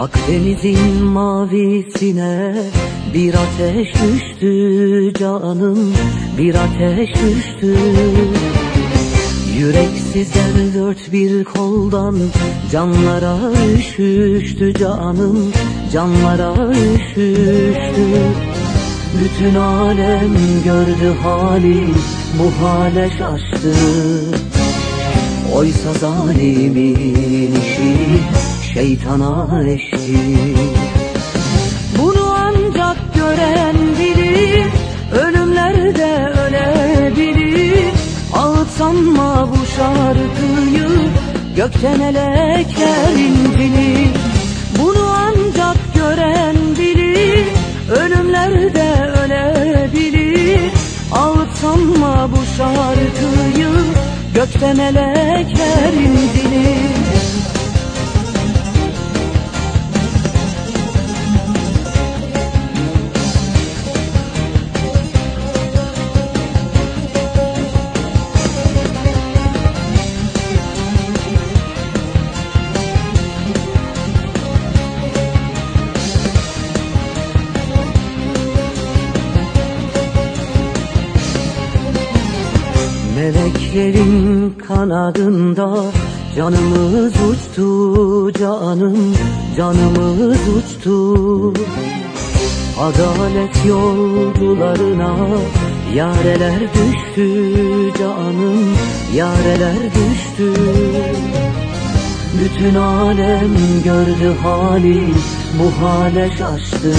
Akdeniz'in mavisine bir ateş düştü canım bir ateş düştü. Yüreksizler dört bir koldan canlara üşüştü canım canlara üşüştü. Bütün alem gördü hali bu hale şaştı. Oysa zalimin işi şeytana eşti Bunu ancak gören bilir Ölümlerde ölebilir. Ağıt sanma bu şarkıyı Gökten elekler indilir Bunu ancak gören bilir Ölümlerde ölebilir. Ağıt sanma bu şarkıyı Gökte melekler indilir Meleklerin kanadında canımız uçtu canım canımız uçtu. Adalet yolcularına yareler düştü canım yareler düştü. Bütün alem gördü hali bu hale şaştı.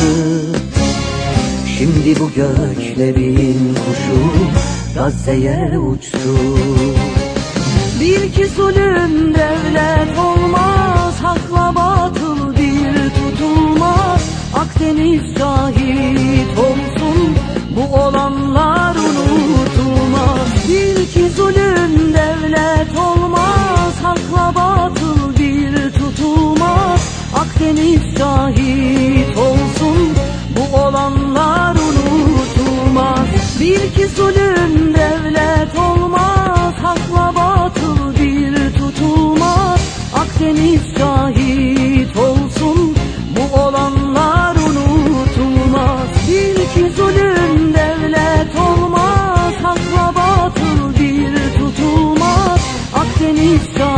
Şimdi bu göklerin kuşu Gazze'ye uçtu. Bil ki zulüm devlet olmaz Hakla batıl bir tutulmaz. Akdeniz şahit olsun Bu olanlar unutulmaz. Bil ki zulüm devlet olmaz Hakla batıl bir tutulmaz. Akdeniz şahit olsun Bu olanlar unutulmaz. Bil ki zulüm You.